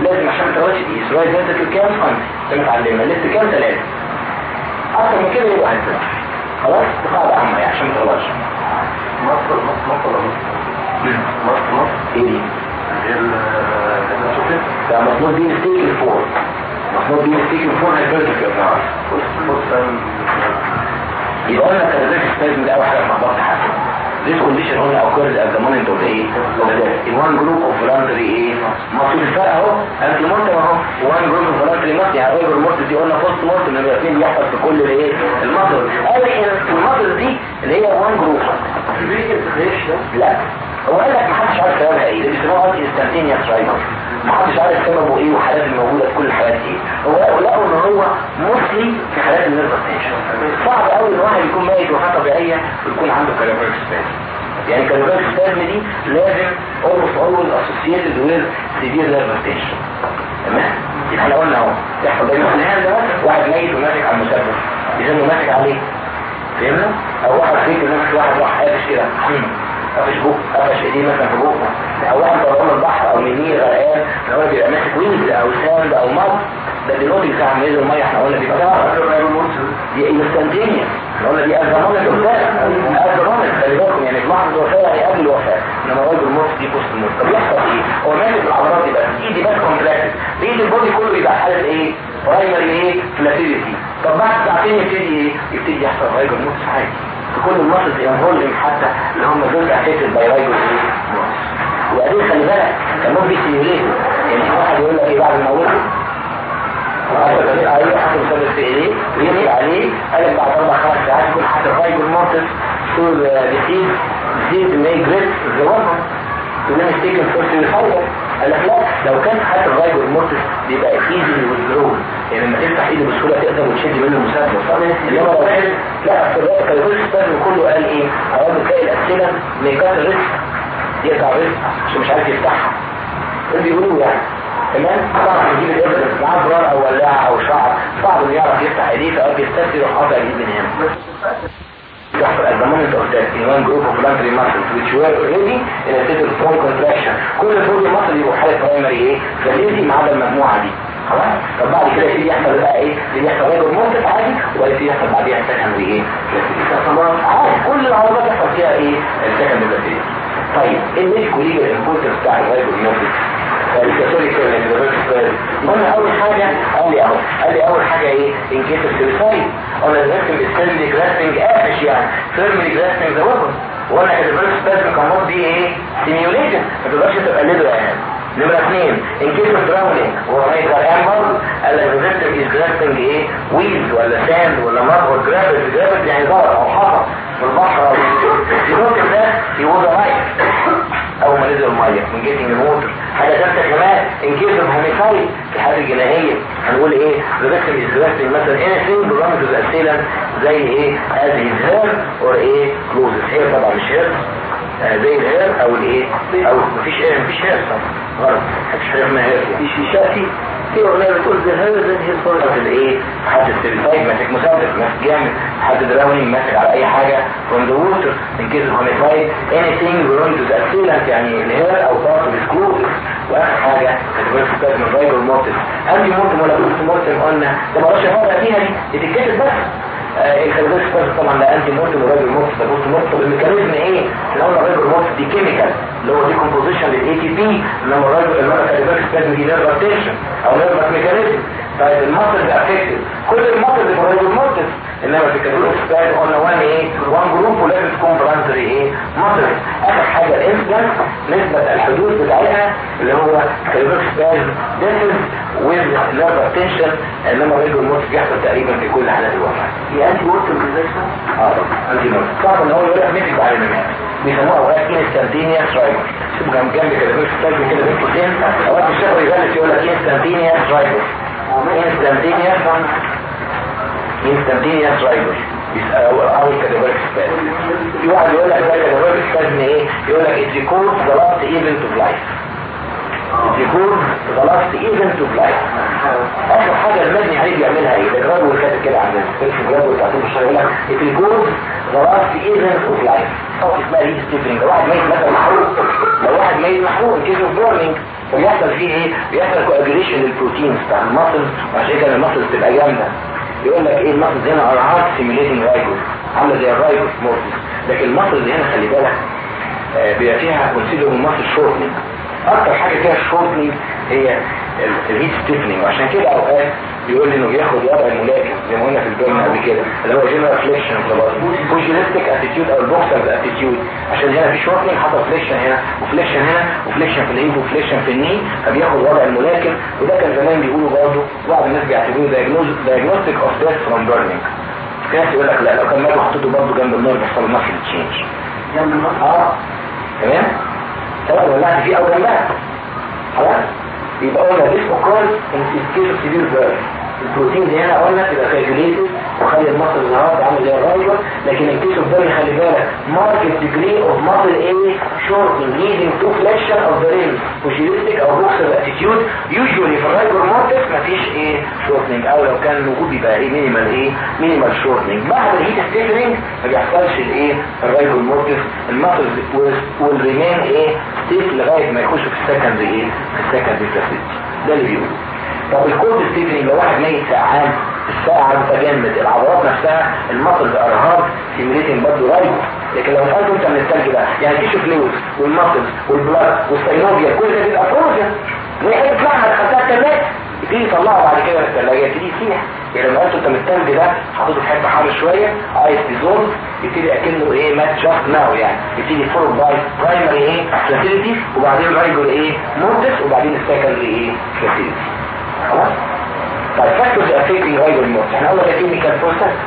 A: لازم عشان ما تقولش تقيس رايت فينتركل كام سنتي زي ما اتعلمنا لسه كام ثلاثة أكتر من كده يبقى هينفع خلاص قاعدة عامة يعني عشان ما تغلطش
C: مصر مصر مصر مصر مصر
A: إيه دي؟ ده مطلوب دي ستيك الفور مطلوب دي ستيك الفور هيبرتك يا ابن يبقى قلنا كذلك السبازم ده اول حاجة مع ضغط حسن This condition only occurs at the moment of إيه؟ of death. In one group of voluntary إيه؟ مصير الفرق اهو ante mortem اهو one group of voluntary muscles يعني غير ال rigor mortis دي قلنا post mortem لما الاثنين بيحصل في كل الايه؟ ال muscles قال ان ال muscles دي اللي هي one group لا هو قال لك محدش عارف سببها إيه ده بيسموها instantaneous rigor محدش عارف سببه إيه والحالات الموجوده في كل الحالات إيه هو لقوا إن هو mostly في حالات ال nervous tension صعب قوي إن واحد يكون ميت وفاه طبيعية ويكون عنده cadaveric spasm يعني cadaveric spasm دي لازم almost always with severe nervous tension تمام؟ يبقى إحنا قلنا أهو. يحصل في النهايه ده واحد ميت وماسك على المسدس يزنه ماسك عليه. فهمنا؟ أو واحد فيك نفس واحد راح قافش كده؟ قفش بوك قفش ايديه مثلا في بوكه أو واحد من البحر أو من النيل غرقان هو بيبقى ماسك weeds أو sand أو mud ده دلوقتي بتاع نزل المية. إحنا قلنا بيبقى دي instantaneous قلنا دي ازمانة قدام ازمانة خلي بالكم يعني في لحظة الوفاة يعني قبل الوفاة. إنما rigor mortis دي post mortem. طب يحصل إيه؟ هو ماسك العضلات دي بس إيدي بس contracted باقي ال body كله بيبقى حالة إيه؟ primary إيه؟ flaccidity طب بعد ساعتين يبتدي إيه؟ يبتدي يحصل rigor mortis عادي في كل ال muscles involving حتى اللي هم دول affected by rigor وبعدين خلي بالك كمان بي simulate يعني في واحد يقول لك إيه بعد ما موته؟ أيوه حاطط مسدس في ايديه ويمشي عليه قال بعد أربع خمس ساعات يكون حاطط رايجل موتس تو ديسيز ديسيز ماي جريت ذا ومن ولما ستيكن فورس يفوت قال لك لا لو كان حتى الرايجل موتس بيبقى ايزي ويزرون يعني لما تفتح ايده بسهولة تقدر وتشد منه المسدس إنما لو لا في الوقت كان كله قال إيه؟ عوض تلاقي الأسئلة ميكات ريسك يقطع ريسك عشان مش عارف يفتحها. اللي بيقولوا يعني. تمام؟ طبعا يجيب الإبرة معاه برار أو ولاعة أو شعر صعب انه يعرف يفتح إيديه فقال بيستسهل يروح قاطع من هنا يحصل moment of death in one group of voluntary muscles which were already in a state of strong contraction. كل البودي muscle يبقوا حالة primary إيه فليزي ما عدا المجموعة دي. خلاص طب بعد كده يبتدي يحصل بقى إيه؟ يبتدي يحصل غير منطق عادي ويبتدي يحصل بعديها secondary إيه عادي كل العضلات يحصل فيها إيه؟ secondary طيب إيه الميديكو ليجل امبورتنس بتاع الغير المنطق قلنا أول حاجة قال لي أهو قال لي أول حاجة إيه؟ إن كيس السويسايد قلنا الفيكتيم بيستنلي جراستنج قافش يعني فيرملي جراستنج ذا ويبن كده الفيرست سبازم كان دي إيه؟ سيميوليشن ما تقدرش تقلده يعني. نمرة اثنين إن كيس الدراونينج هو هيكر امبر از جراستنج إيه؟ ويلز ولا ساند ولا مر ولا جرافيت جرافيت يعني ضرب أو حفر في البحر أو في ده يوضع رايت ما نزل المية من جيتنج الووتر. حاجة ثالثه كمان إن كيس اوف هوميسايد في حالة الجنائيه هنقول إيه؟ ريدكشن از ريدكشن مثلا belongs to the assailant زي إيه؟ as his hair or إيه؟ clothes hair طبعا مش hair آه زي الهير أو الإيه؟ أو مفيش إيه مفيش هير طبعا. غلط. مفيش حاجة اسمها هير. مفيش في شاتي في أي حاجة. From the water in case of يعني الهير أو part of واخر حاجة في كتاب من رايجل موتس انتي مورتم ولا بوست مورتم قلنا ما أعرفش هقرا فيها دي؟ دي تتكتب بس الكالوريز كويس طبعا ده انتي مورتم وراجل موتس ده بوست مورتم الميكانيزم إيه؟ إحنا قلنا راجل موتس دي كيميكال اللي هو دي كومبوزيشن للاي تي بي إنما الراجل كالوريز لازم دي نيرف اتنشن أو نيرف ميكانيزم طيب المصل ده افكتد كل المصل اللي في الراجل موتس إنما في الكالوريز كويس قلنا وان إيه؟ وان جروب ولازم تكون برانتري إيه؟ مصل آخر حاجة الانسلنس نسبة الحدوث بتاعتها اللي هو كالوريز كويس ديسز ويز نيرف اتنشن إنما الراجل موتس بيحصل تقريبا في كل حالات الوفاه
B: هي انتي مورتم ريزكشن
A: آه انتي موت صعب إن هو يقول لك نفسك على المناعه بيسموها أوقات انستانتينيا ترايبر شوف جنب جنب كده بس تاجي كده بين قوسين أوقات الشهر يغلس يقول لك انستانتينيا ترايبر انستانتينيا انستانتينيا ترايبر أو كاتيجوريك سباز في واحد يقول لك ده كاتيجوريك سباز إيه؟ يقول لك ات ريكورد ذا لاست ايفنت اوف لايف ريكورد ذا لاست ايفنت اوف لايف اخر حاجة المبني عليه بيعملها إيه؟ ده جراد كاتب كده عندنا في الجراد والتعطيل الشهر يقول لك ات ريكورد ذا لاست ايفنت اوف لايف أو اسمها ستيفنج لو واحد ميت مثلا محروق. لو واحد ميت محروق case of burning فبيحصل فيه إيه؟ بيحصل coagulation لل proteins بتاع ال muscle وعشان كده ال muscle بتبقى جامدة. يقول لك إيه ال muscle هنا are hard simulating rigor عاملة زي ال rigor mortis لكن ال muscle اللي هنا خلي بالك آه، بيبقى فيها considerable muscle shortening أكتر حاجة فيها shortening هي ال heat stiffening وعشان كده أوقات بيقول لي إنه بياخد وضع الملاكم زي ما قلنا في ال burn قبل كده. اللي هو general flexion خلاص. pugilistic attitude أو ال boxer's attitude عشان هنا في shortening حصل flexion هنا و flexion هنا و flexion في ال hip و flexion في ال knee فبياخد وضع الملاكم. وده كان زمان بيقولوا برضه بعض الناس بيعتبروه diagnostic of death from burning في ناس يقول لك لا لو كان ماتوا حطيته برضه جنب النار بيحصل muscle change
B: جنب النص
A: آه. تمام؟ سواء ولعت فيه أو جنبها خلاص؟ يبقى هنا ليه مقال ان في كبير الكبير البروتين دي هنا قلنا تبقى coagulated وخلي ال muscle هنا hard عامل زي ال rigor لكن ال case of burn خلي بالك degree of muscle A shortening leading to flexion of the limb. Pugilistic أو boxer attitude usually في ال rigor mortis مفيش إيه shortening. أو لو كان موجود يبقى إيه minimal إيه minimal shortening. بعد ال heat stiffening ما بيحصلش الايه ال rigor mortis ال muscle will remain إيه stiff لغاية ما يخش في ال secondary إيه في فاسيتي ده اللي بيقوله طب الكود ستيفنينج لو واحد ميت سقعان السقعة متجمد العضلات نفسها المصل ارهاب سيميليتنج برضه رايجو لكن لو سألت أنت من التلج ده يعني تيشو فلويد والمصل والبلاد والسينوفيا كل ده بيبقى فروزن. حتة لحمه دخلتها الثلاجه يبتدي يطلعه بعد كده من الثلاجه يبتدي يسيح يعني لما قلت أنت من التلج ده حاططه في حر شوية ايس ديزولف يبتدي أكنه إيه مات جاست ناو يعني. يبتدي فور باي primary إيه flaccidity وبعدين rigor إيه mortis وبعدين ال secondary إيه flaccidity خلاص؟ طيب factors affecting rigor mortis إحنا قلنا ده chemical process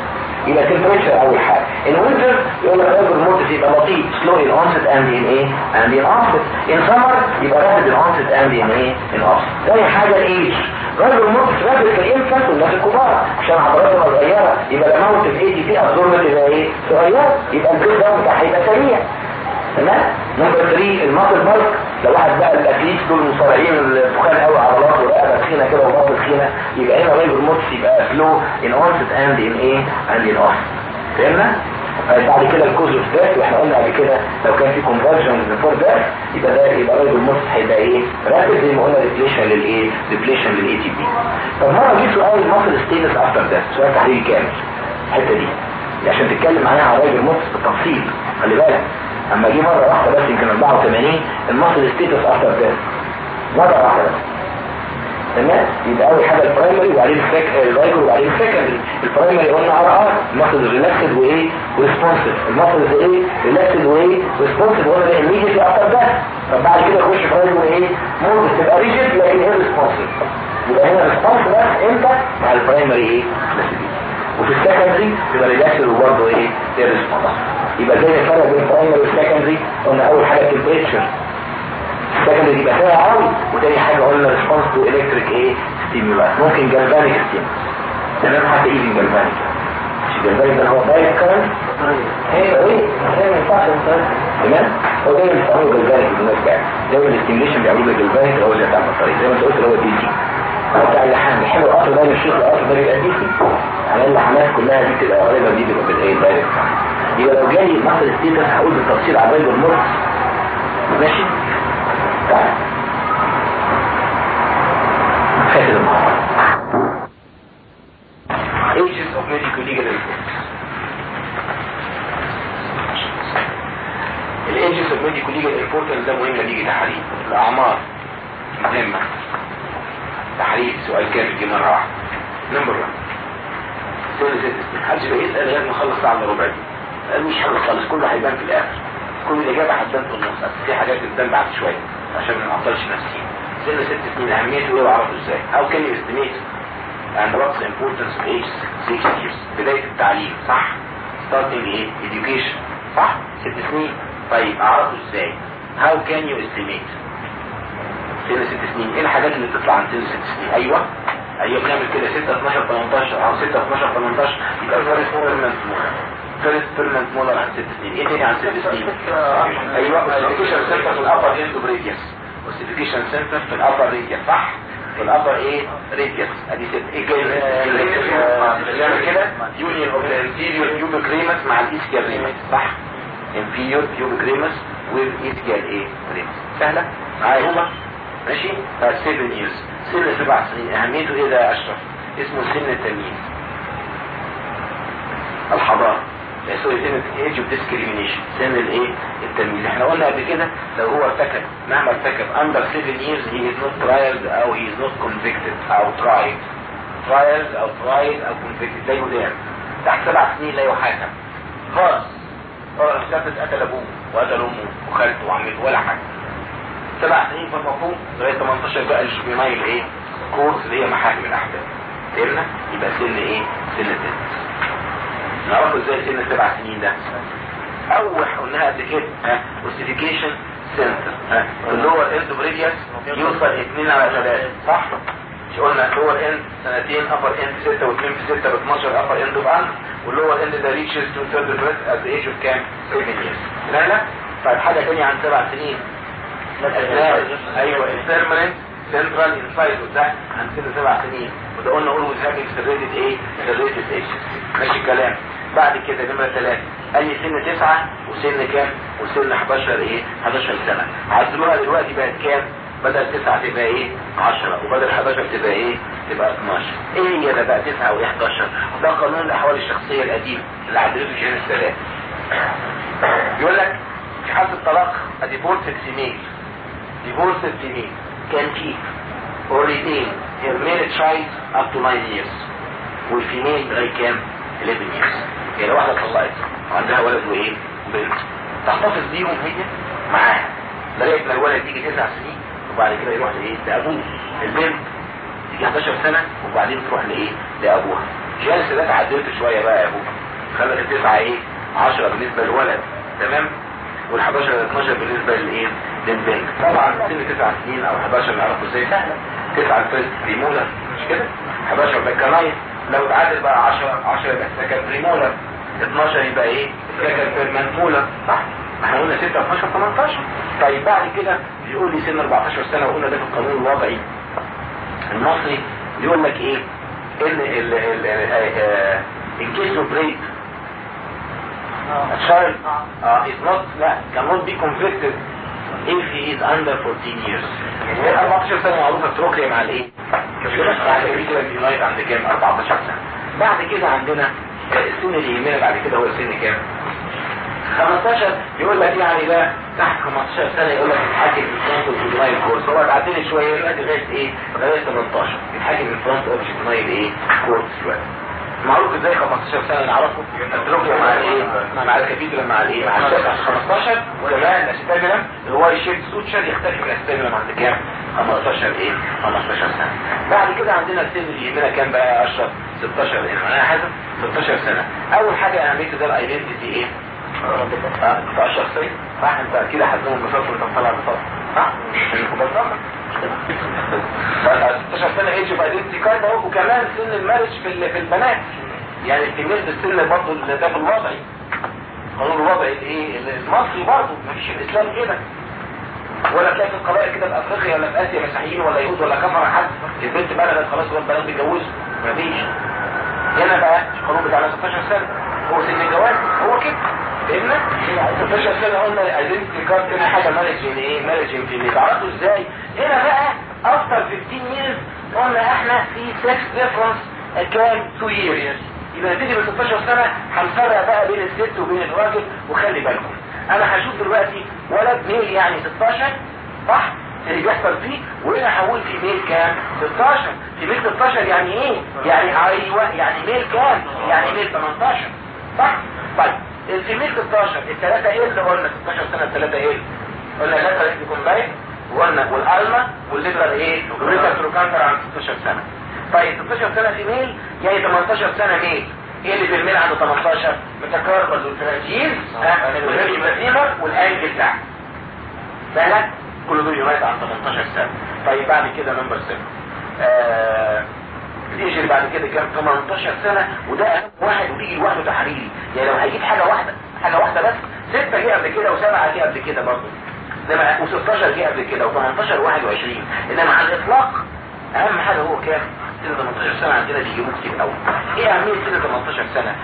A: يبقى temperature أول حاجة. in winter يقول لك rigor mortis يبقى بطيء. slow in onset and in إيه and in offset in summer يبقى rapid in onset and in إيه in offset تاني حاجة ال age rigor mortis rapid في ال infant والناس الكبار. عشان عضلاتهم صغيرة يبقى ال amount of ATP absorbed يبقى إيه صغيرة يبقى ال breakdown بتاعها هيبقى سريع. تمام؟ number 3 ال muscle bulk لو واحد بقى ال athlete دول مصارعين التخان قوي عضلات ورقبه تخينه كده وبطن تخينه يبقى هنا rigor mortis يبقى slow in onset and in إيه and in offset فهمنا؟ طيب بعد كده ال cause of death وإحنا قلنا قبل كده لو كان في convulsion before death يبقى ده يبقى rigor mortis هيبقى إيه؟ rapid زي ما قلنا depletion للايه؟ depletion لل ATP طب مره جه سؤال ال muscle states after death سؤال تحليلي كامل. الحتة دي. عشان تتكلم عليها على rigor mortis بالتفصيل خلي بالك. أما جه مرة واحدة بس يمكن 84 ال muscle states after death مرة واحدة بس. تمام؟ يبقى أول حاجة ال primary وبعدين ال rigor وبعدين ال secondary ال primary قلنا are are ال muscle relaxed وايه و responsive ال muscle إيه relaxed وايه responsive قلنا ده immediately after death طب بعد كده يخش في rigor إيه mortis تبقى rigid لكن هي responsive يبقى هنا response بس إمتى؟ مع ال primary إيه وفي ال secondary يبقى relaxed وبرضه إيه إيه response يبقى زي الفرق بين ال primary وال secondary قلنا أول حاجة ال temperature ال secondary يبقى فيها قوي وتاني حاجة قلنا response to electric إيه؟ stimulus ممكن galvanic stimulus تمام؟ حتى even galvanic مش galvanic ده هو direct current هي إيه ما ينفعش تمام؟ هو دايما بيستعملوا galvanic بالنسبة يعني. دايما الاستيميليشن بيعملوا جالفانيك اللي هو اللي بتاع الطريق زي ما انت قلت اللي هو دي سي بتاع اللحام. بيحب القطر دايما الشيخ القطر ده بيبقى دي على اللحامات كلها دي بتبقى غالبا دي بتبقى بالايه دايركت يبقى لو جالي مصر ستيتس هقول بالتفصيل على بالي المرس ماشي؟ تعال المحاضرة Ages of medical legal reports ال ages of medical legal importance ده مهم نيجي تحرير الأعمار مهمه تحرير سؤال كامل جه مرة واحدة. number 1 سنه ست سنين محدش بقى يسال لغايه ما اخلص ربع. قال مش حاجة خالص كله هيبان في الآخر. كل الإجابة هتبان في النص في حاجات بتبان بعد شوية عشان ما نعطلش نفسي. سن ست سنين أهميته إيه وأعرفه إزاي؟ Can you estimate and what's the importance of age 6 years? بداية التعليم صح؟ Starting إيه education صح؟ ست سنين. طيب أعرفه إزاي؟ How can you estimate سن ست سنين. إيه الحاجات اللي بتطلع عن سن ست سنين؟ أيوه. أيوه بنعمل كده. 6 12 18 أو 6 12 18 يبقى first permanent molar permanent molar عن ست سنين. إيه تاني عن ست سنين؟ أيوه ossification center في ال upper end of radius ossification center في ال upper radius صح؟ في ال upper إيه؟ radius أدي ست. إيه جاي كده؟ union of the inferior pubic ramus مع ال ischial ramus صح؟ inferior pubic ramus with ischial إيه ramus سهلة؟ معايا هما ماشي؟ 7 years. سن سبع سنين. أهميته إيه ده يا أشرف؟ اسمه سن التمييز. الحضانة. sorry سن age of discrimination سن الايه التمييز. إحنا قلنا قبل كده لو هو ارتكب مهما ارتكب under 7 years he is not tried أو he is not convicted أو tried. Trials أو tried أو convicted. لا يدان تحت سبع سنين لا يحاكم. خالص هو ثبت قتل أبوه وقتل أمه وخالته وعمته ولا حاجة. سبع سنين في المفروض لغاية 18 بقى ال juvenile إيه؟ courts اللي هي محاكم الأحداث. فهمنا؟ يبقى سن إيه؟ سن التنس نعرفه إزاي سن سبع سنين ده. أول قلناها قبل كده ها ossification center ها ال lower end of radius يوصل 2 على 3 صح؟ مش قلنا lower end سنتين upper end 6 و2 في 6 ب 12 upper end ان وال lower end ده reaches two third breadth at age of كام؟ 7 years. لا لا. طيب حاجة ثانية عن سبع سنين. أيوه ال permanent central incisor ده عن سن سبع سنين. وده قلنا always having serrated إيه serrated edge ماشي الكلام. بعد كده نمرة ثلاثة قال لي سن تسعة وسن كام؟ وسن 11 إيه؟ 11 سنة. عدلوها دلوقتي بقت كام؟ بدل تسعة تبقى إيه؟ 10 وبدل 11 تبقى إيه؟ تبقى 12 إيه هي ده بقى 9 و 11 ده قانون الأحوال الشخصية القديم اللي عدلته جيهان السادات. يقول لك في حالة الطلاق divorced female divorced female can keep or retain her male child up to 9 years. وال female لغاية كام؟ 11 years. يعني لو واحدة اتطلقت وعندها ولد وايه وبنت تحتفظ بيهم هي معاها. لغاية ما الولد يجي 9 سنين وبعد كده يروح لإيه؟ لأبوه. البنت تيجي 11 سنة وبعدين تروح لإيه؟ لأبوها. جيهان السادات عدلت شوية بقى يا أبوها. خلت التسعة إيه؟ 10 بالنسبة للولد. تمام؟ وال 11 ل 12 بالنسبة للإيه؟ للبنت. طبعا سن 9 سنين أو 11 نعرفه إزاي؟ سهلة. 9 ال first premolar مش كده؟ 11 بكراين لو اتعادل بقى 10 10 يبقى second premolar 12 يبقى إيه؟ second permanent molar صح؟ إحنا قلنا 6 12 18 طيب بعد كده بيقول لي سن 14 سنة وقلنا ده في القانون الوضعي. المصري يقول لك إيه؟ إن ال ال ال ال case of rape a child uh, is not لا cannot be convicted if he is under 14 years. يعني 14 سنة معروفة تروكلي مع الإيه؟ بعد كده اليونايت عند كام؟ 14 سنة بعد كده عندنا السن يهمنا بعد كده هو السن كام؟ 15 يقول لك يعني ده تحت 15 سنة يقول لك يتحكم في الفرونت اوف جينايل كورس هو اتعدل شوية دلوقتي لغاية إيه؟ لغاية 18 يتحكم في الفرونت اوف جينايل إيه؟ كورس دلوقتي معروف إزاي 15 سنة نعرفه؟ الدروكيا مع الايه مع الكابيتولا مع الايه مع الشاشة 15 وكمان الاستامينم اللي هو الشيب سوتشر يختلف من الاستامينم عند كام؟ 15 إيه؟ 15 سنة. بعد كده عندنا السن اللي يهمنا كام بقى 10 16 إيه؟ معناها حاجة 16 سنة. أول حاجة اهمية ده ال identity إيه؟ آه بتاع الشخصية صح؟ أنت كده بصوت وانت مطلع بصوت صح؟ ببساطة 16 سنة age of identity card أهو وكمان سن ال marriage في في البنات. يعني الكمية السن برضه ده في الوضعي. قانون الوضعي الايه المصري برضه مفيش في الإسلام كده ولا تلاقي في القبائل كده في أفريقيا ولا في آسيا مسيحيين ولا يهود ولا كفر حد البنت بلغت خلاص هو البنات بيتجوزوا مفيش هنا بقى القانون بتاعنا 16 سنة. هو سن الجواز هو كده. فهمنا 16 سنة قلنا identity card هنا حاجة مانجين إيه مانجين في تعرفوا إزاي؟ هنا بقى after 15 years قلنا إحنا في sex difference كام 2 years. يبقى نبتدي من 16 سنة هنفرق بقى بين الست وبين الراجل وخلي بالكم. أنا هشوف دلوقتي ولد ميل يعني 16 صح؟ اللي بيحصل فيه وهنا هقول في ميل كام؟ 16 في ميل 16 يعني إيه؟ يعني أيوه يعني ميل كام؟ يعني ميل 18 صح؟ طيب الفيميل 16 الثلاثة إيه اللي قلنا؟ 16 سنة الثلاثة إيه؟ قلنا اللاتر انت كومباين وقلنا والالما والليبرال إيه؟ والليبرال تروكانتر عن 16 سنة. طيب 16 سنة فيميل يعني 18 سنة ميل. اللي في الميل عنده 18 متكربز والتراجيل والهيباتيمر والانجل بتاعه بالك كل دول يونايت عن 18 سنة. طيب بعد كده نمبر 7 آه بيجي بعد كده كام؟ 18 سنة وده أهم واحد وبيجي لوحده تحريري. يعني لو هيجيب حاجة واحدة حاجة واحدة بس ستة جه قبل كده وسبعة جه قبل كده برضه. إنما و16 جه قبل كده و18 21 إنما على الإطلاق أهم حاجة هو كام سنة 18 سنة عندنا بيجيبوه كتير قوي إيه اهمية سنة 18 سنة؟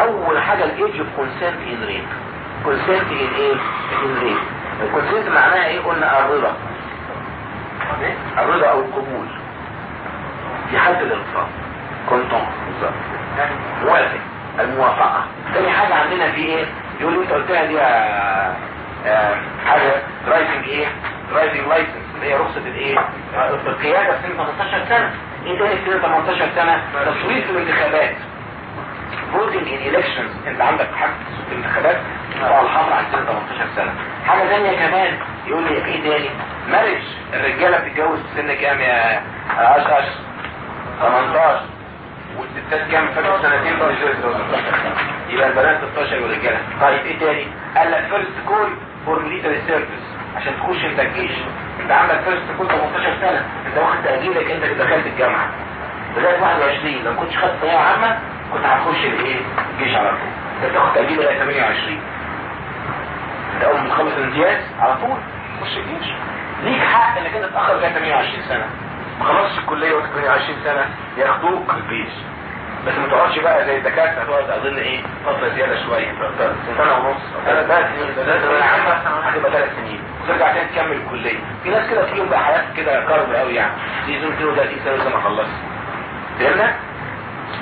A: أول حاجة ال age of consent in rape consent in إيه؟ in rape ال consent معناها إيه؟ قلنا الرضا. الرضا أو القبول. في حالة الانفاق كنتم. بالظبط موافق. الموافقة. تاني حاجة عندنا في إيه؟ يقول لي أنت قلتها دي آه، آه، حاجة driving إيه؟ driving license هي رخصة الإيه؟ القيادة في سن 18 سنة. في سن 18 سنة؟ تصويت في الانتخابات. Voting in elections. أنت عندك حق تصويت في الانتخابات. على الحمر عن سن 18 سنة. حاجة تانية كمان يقول لي إيه تاني؟ marriage الرجالة بتتجوز في سن كام يا اشهر 18 والستات كام؟ فاتوا سنتين يبقى البنات 16 والرجالة. طيب إيه تاني؟ قال لك first call for military service عشان تخش انت الجيش. انت عندك first call 18 سنه انت واخد تاجيلك انت دخلت الجامعة. لغايه 21 لو كنتش خدت ثانويه عامة كنت هتخش الايه؟ الجيش على طول. انت بتاخد تأجيل لغايه 28 انت أول ما تخلص الامتياز على طول تخش الجيش. ليك حق انك انت تأخر لغايه 28 سنة. ما خلصتش الكلية وانت 28 سنة ياخدوك الجيش بس ما تقعدش بقى زي الدكاترة تقعد أظن إيه فترة زيادة شوية سنة ونص ثلاث سنين ثلاث عامه هتبقى ثلاث سنين. وترجع تاني تكمل الكلية. في ناس كده فيهم بقى حياه كده كارب قوي يعني. سيزون 32 سنة لسه ما خلصت. فهمنا؟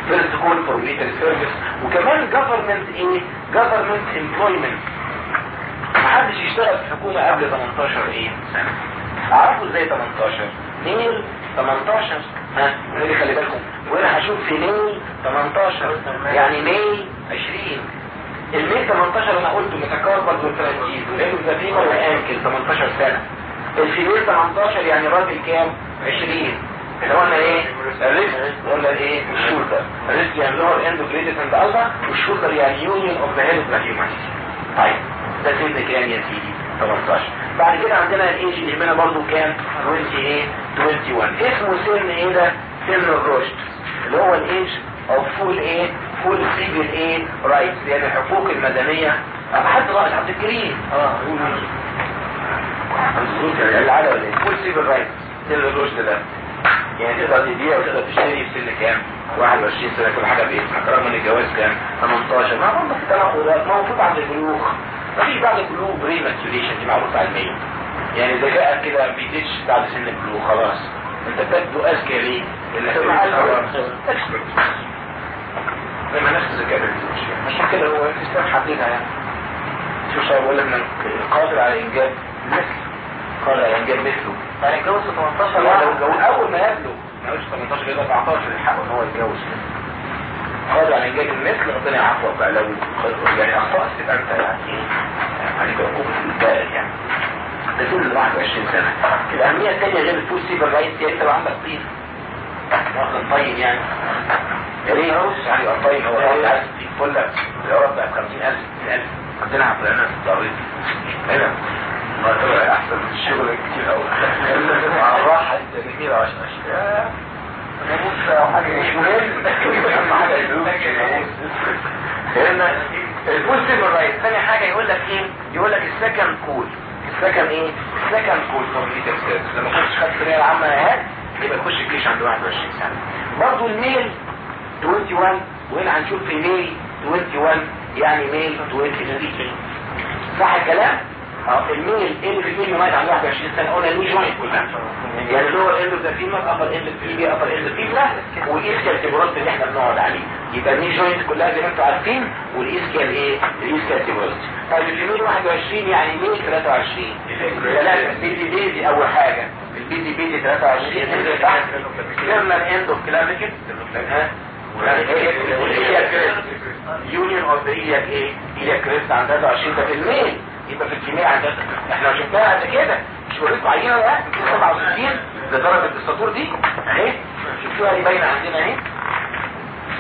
A: first call for military service وكمان government إيه؟ government employment محدش يشتغل في الحكومة قبل 18 إيه؟ سنة. أعرفوا إزاي 18 نيل 18 ها؟ خلي بالكم. وأنا هشوف في ميل 18 يعني ميل 20 الميل 18 أنا قلته متكربل والترانجيت لأنه زفيمه وانكل 18 سنة. الفيميل 18 يعني راجل كام؟ 20 إحنا قلنا إيه؟ الريست قلنا إيه؟ الشولدر. الريست يعني لور اند جريدد اند الفا والشولدر يعني يونيون اوف ذا هيد والهيومن طيب ده سن كام يا سيدي؟ 18 بعد كده عندنا الايج اللي يهمنا برضه كام؟ 20 إيه 21 اسمه سن إيه ده؟ سن الرشد. اللي هو ال age of full إيه full civil إيه rights يعني الحقوق المدنية حد غلط. عبد الكريم. آه العاده ولا إيه full civil rights سن الرشد ده. يعني تقدر تبيع وتقدر تشتري في سن كام؟ 21 سنة كل حاجة باسمك رغم ان الجواز كام؟ 18 ما برضه في تناقضات موجود عند البلوغ مفيش بعد البلوغ pre maturation دي معروفة علميا يعني ذكائك كده ما بيزيدش بعد سن البلوغ خلاص. أنت تبدو أذكى ليه؟ انك لما نفس الذكاء ما بيزيدش عشان كده هو الاسلام حددها يعني. شو شايف بقول لك انك قادر على إنجاب مثل قادر على إنجاب مثله.
B: يعني اتجوز في 18
A: لا لو
B: واحد
A: أول ما يبلغ ما يقولش 18 يبقى 14 يحقق إن هو يتجوز. قادر على إنجاب المثل ربنا يعفوك بقى لو يعني أخطأت تبقى أنت يعني عليك عقوبه البائل يعني. ده سن 21 سنة. الأهمية الثانية غير الفول سيبر رأيت هي أنت عندك طين. واخد طين يعني. يا ريت يعني يبقى طين هو تديك فله الأرض بقى ب 50000 60000 عندنا عقلنا في التعريض هنا احسن من الشغل كتير قوي على الراحه انت جميل عشان اشياء مش مهم اهم حاجة هنا سيبر رايت ثاني حاجة يقول لك إيه يقول لك السكند كول السكن إيه السكن كول فور ميتر سيرفيس لما كنتش خدت الثانويه العامه اهات يبقى يخش الجيش عند 21 سنه برضه الميل 21 وهنا هنشوف في ميل 21 يعني ميل 23 صح الكلام؟ آه الميل اللي في الميل لغايه عند 21 سنة قلنا الني جوينت كلها. يعني اللي هو اند ذا فيمر ابر اند فيمر ابر اند فيمر والايسكال اللي إحنا بنقعد عليه. يبقى الني جوينت كلها زي ما أنتم عارفين والايسكال إيه؟ الايسكال تيبروست طيب الفيميل 21 يعني ميل 23 ثلاثة بيزي بيزي أول حاجة. البيزي بيزي 23 انزل تحت كيرنال اند اوف يونيون اوف ذا إيه؟ ايلياك كريست عند 23 ده في الميل يبقى في الكيمياء عندنا إحنا شفناها قبل كده. مش وريتكم عينه ده 67 ده درجه الدستور دي أهي. شفتوها دي باينة عندنا أهي.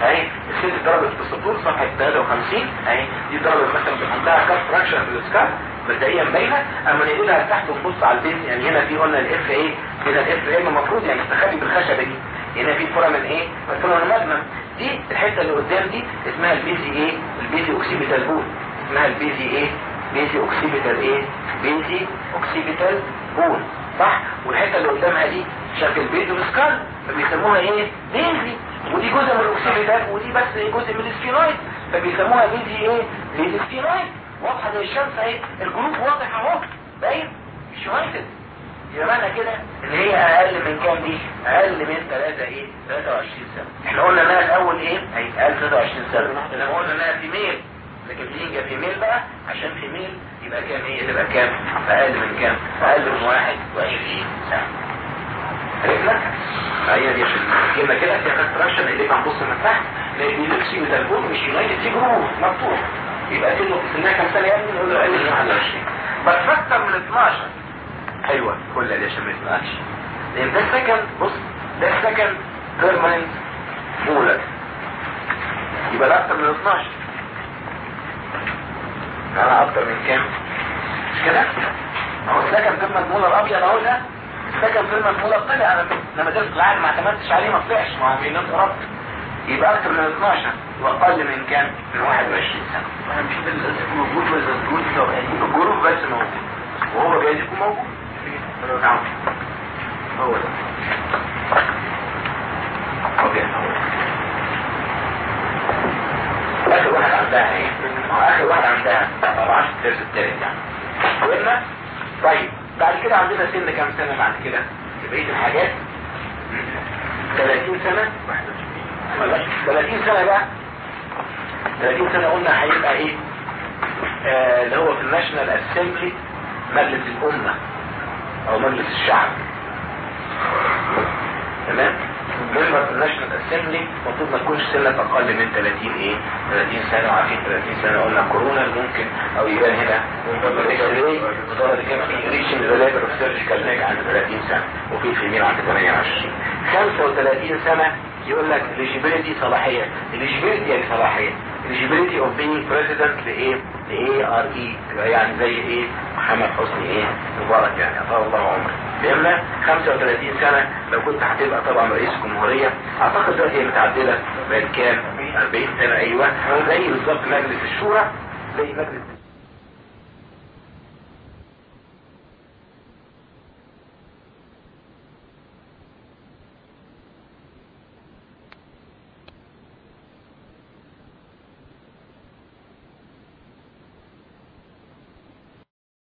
A: أهي الست درجة السطور صفحة 53 أهي. دي درجة مثلا عندها كاست فراكشن في السكاب مبدئيا باينة. أما نقلها لتحت ونبص على البيز يعني هنا في قلنا الاف إيه كده الاف إيه المفروض يعني تستخبي بالخشبة دي. هنا في foramen إيه؟ foramen magnum دي الحتة اللي قدام دي اسمها ال basi إيه؟ ال basi-occipital bone. اسمها ال basi إيه؟ basi-occipital إيه؟ basi-occipital bone. صح؟ والحتة اللي قدامها دي شكل base of skull فبيسموها إيه؟ basi. ودي جزء من ال occipital ودي بس جزء من ال sphenoid فبيسموها basi إيه؟ basi-sphenoid واضحة زي الشمس أهي ال groove واضح أهو باين؟ مش يونايتد يبقى معنى كده إن هي أقل من كام دي؟ أقل من 3 إيه؟ 23 سنة. إحنا قلنا إنها الأول إيه؟ هي أقل 23 سنة. لما قلنا إنها في ميل. لكن تيجي في ميل بقى عشان في ميل يبقى كام هي تبقى كام؟ أقل من كام؟ أقل من 21 سنة. عرفنا؟ هي دي عشان كلمة كده فيها كونستراكشن اللي هنبص من تحت لأن الاكسي بتاع مش يونايتد في جروف مفتوح يبقى سنه في سنها كام سنة يا ابني؟ نقول له أقل من 21 بس أكتر من 12 حلوة كل دي عشان ما يسمعكش. لأن ده ال second بص ده ال second permanent molar يبقى ده أكتر من 12 أنا أكتر من كام؟ مش كده؟ اهو ال second permanent molar ابيض اهو ده ال second permanent molar طلع. أنا لما درست العقل ما اعتمدتش عليه ما طلعش. ما هو في ناس ربط يبقى أكتر من 12 وأقل من كام؟ من 21 سنة.
C: أنا مش موجود ولا موجود؟
A: الجروب بس موجود. وهو جايز يكون موجود نعم هو ده أوكي اخر واحد عندها إيه اخر واحد عندها 14 الدرس الثالث يعني قلنا طيب بعد كده عندنا سن كام سنة بعد كده. بقيه الحاجات. 30 سنة 30 سنة بقى 30 سنه قلنا هيبقى إيه آه اللي هو في الناشونال أسمبلي مجلس الامه أو مجلس الشعب. تمام؟ ممبر الناشونال اسمبلي المفروض ما تكونش سنك أقل من 30 إيه؟ 30 سنة وعارفين 30 سنة قلنا كورونا ممكن أو يبان هنا. إكس راي كام في ريشن ريليتد اوف عند 30 سنة وفي فيميل عند 28 35 سنه يقول لك eligibility صلاحية. eligibility يعني صلاحية. eligibility of being president لإيه؟ لإيه؟ ار اي يعني زي إيه؟ محمد حسني إيه؟ مبارك يعني أطال الله عمره. فهمنا 35 سنة لو كنت هتبقى طبعا رئيس جمهورية أعتقد دلوقتي هي متعدلة بقت كام؟ 40 سنة أيوه. زي بالظبط مجلس الشورى زي مجلس